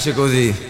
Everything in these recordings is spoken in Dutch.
Piace così.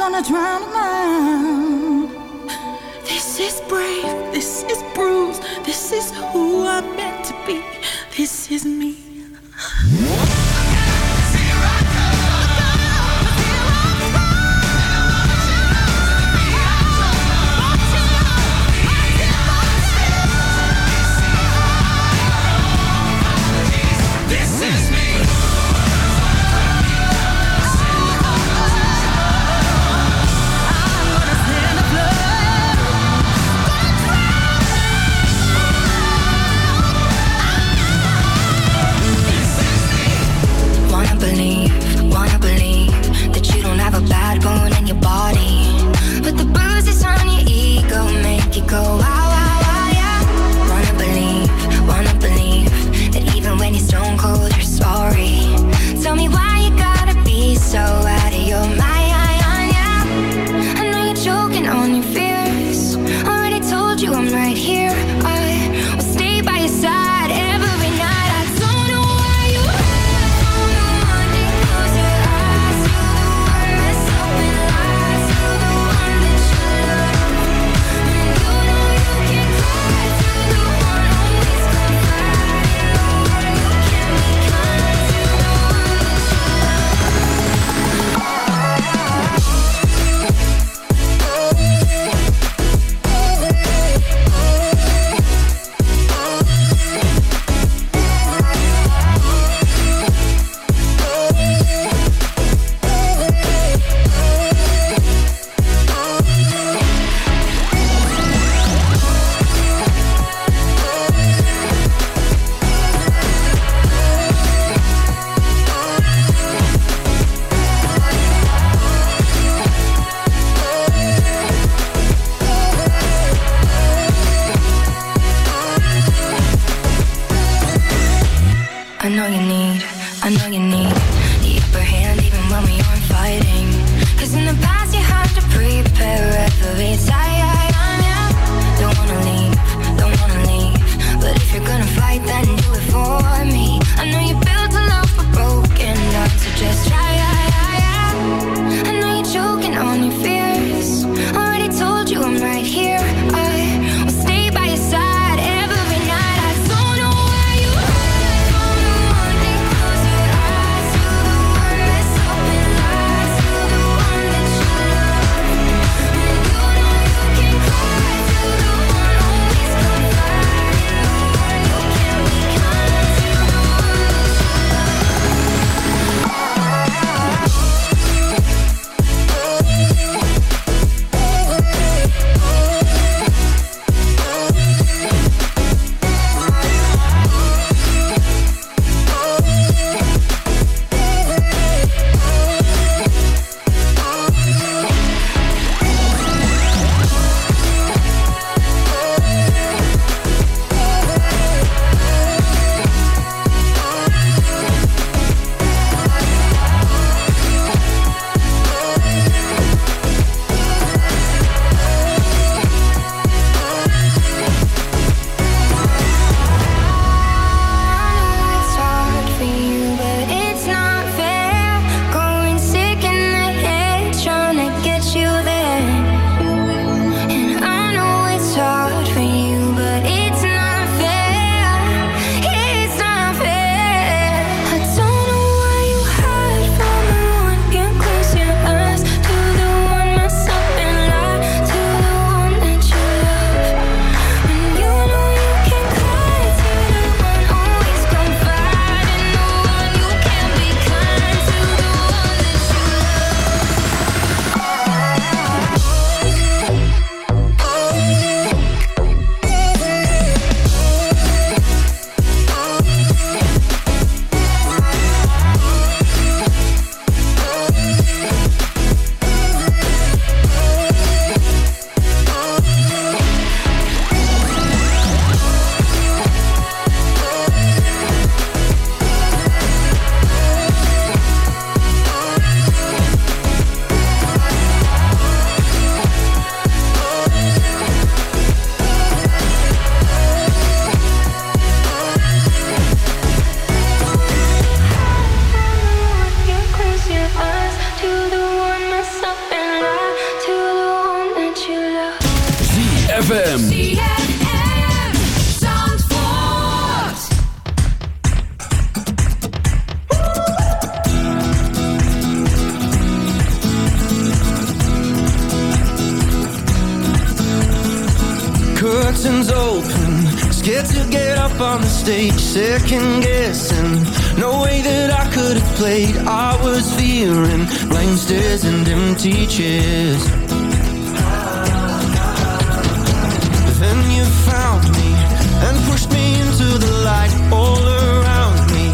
gonna drown a man. This is brave, this is bruised, this is who I'm meant to be, this is me. Played. I was fearing blank stares and empty chairs. Then you found me and pushed me into the light all around me.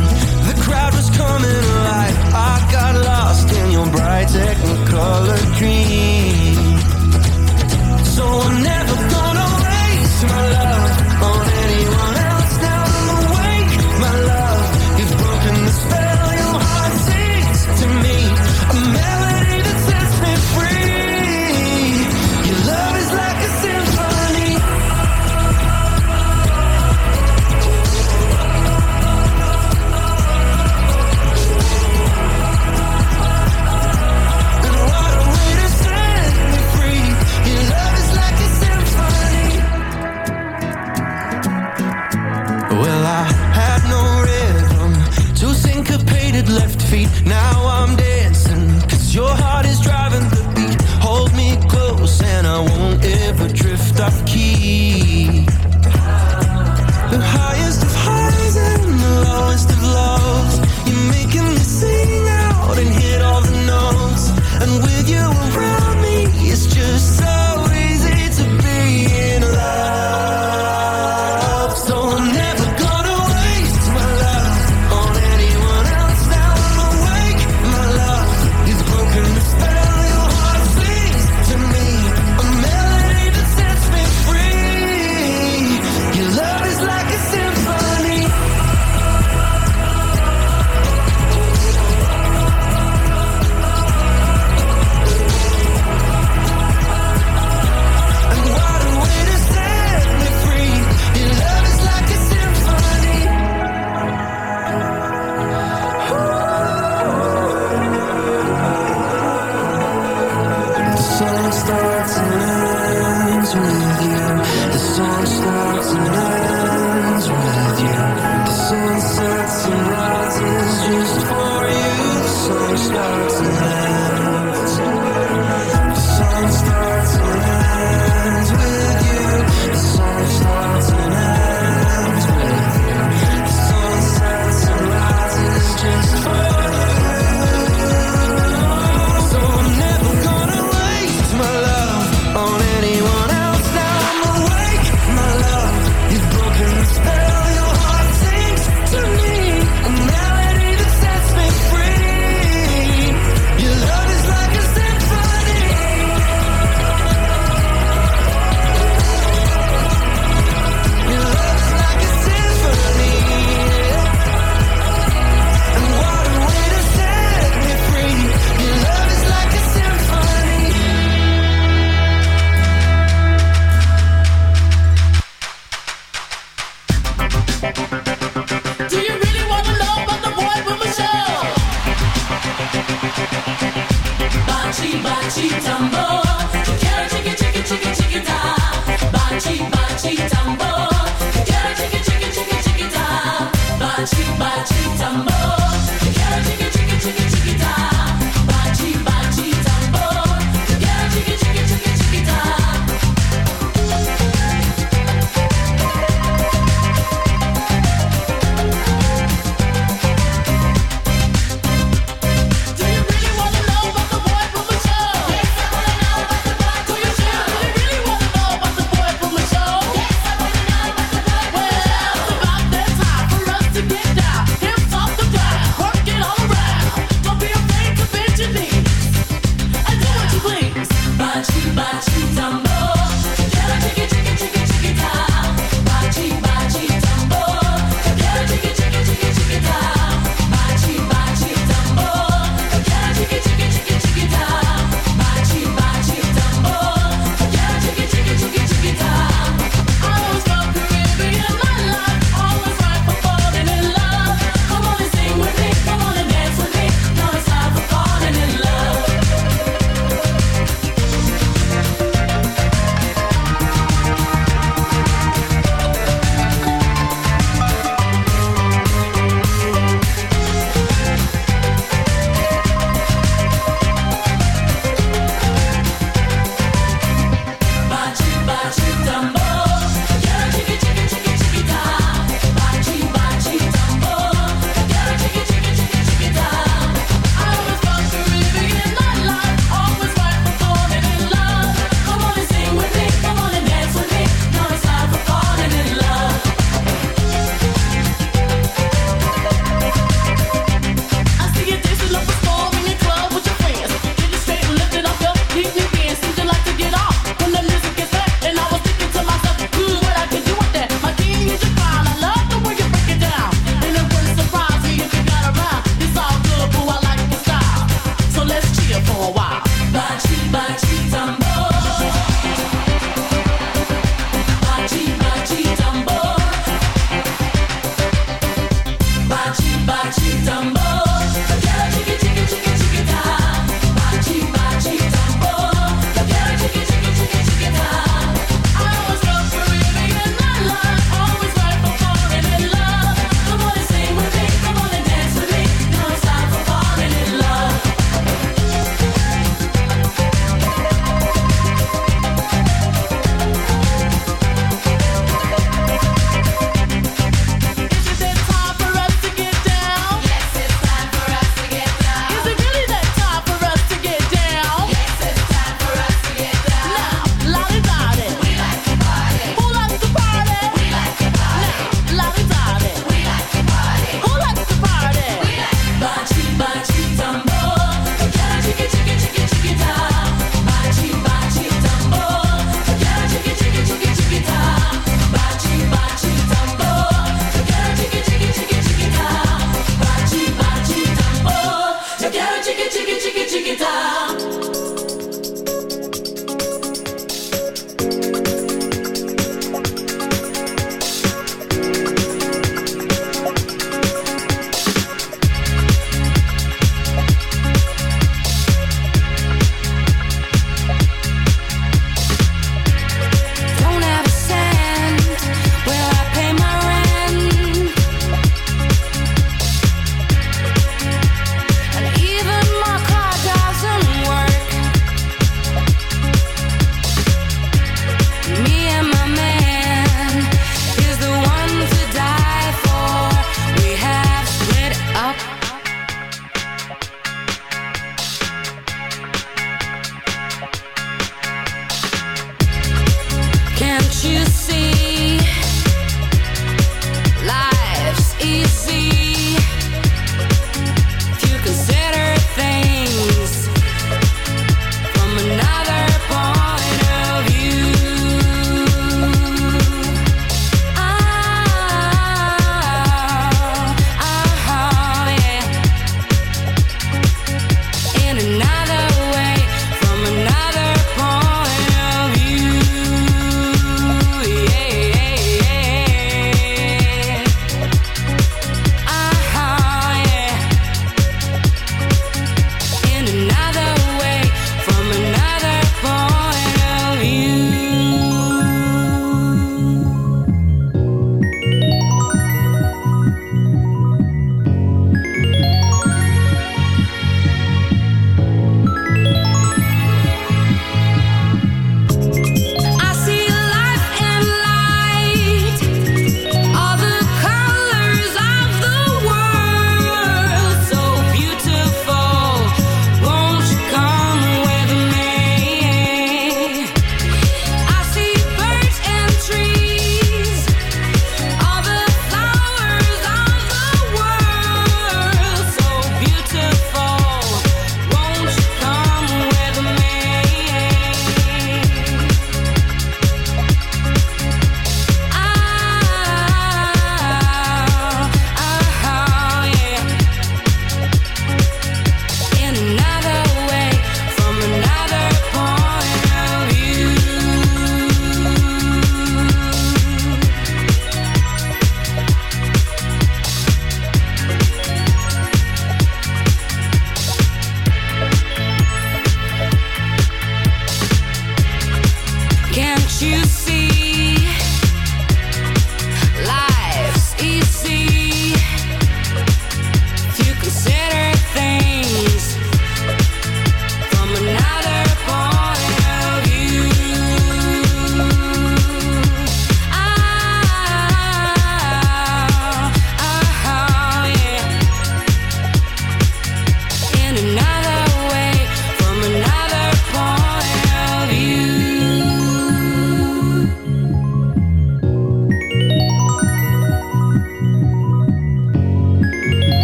The crowd was coming alive. I got lost in your bright technicolor dream. So I'm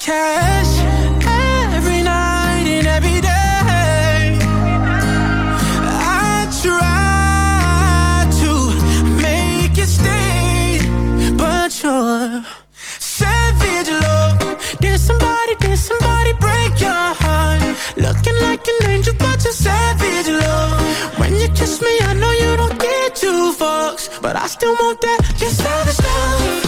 cash every night and every day. I try to make it stay, but you're savage love. Did somebody, did somebody break your heart? Looking like an angel, but you're savage love. When you kiss me, I know you don't get too fucks, but I still want that. Just savage love.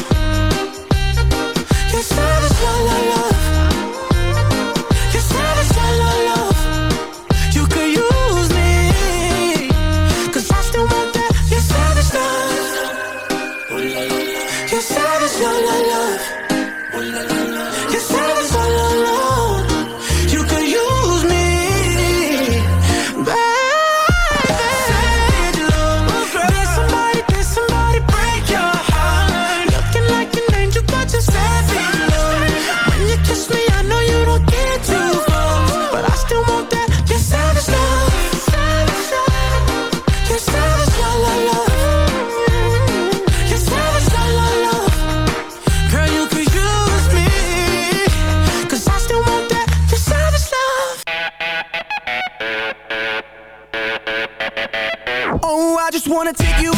wanna take you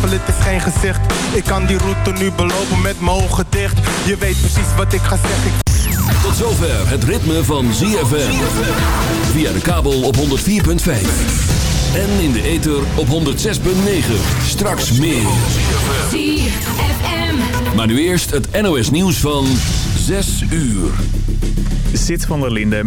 Tafel, het is geen gezicht. Ik kan die route nu belopen met mijn ogen dicht. Je weet precies wat ik ga zeggen. Ik Tot zover het ritme van ZFM. Via de kabel op 104.5. En in de ether op 106.9. Straks meer. Maar nu eerst het NOS nieuws van 6 uur. Zit van der Linde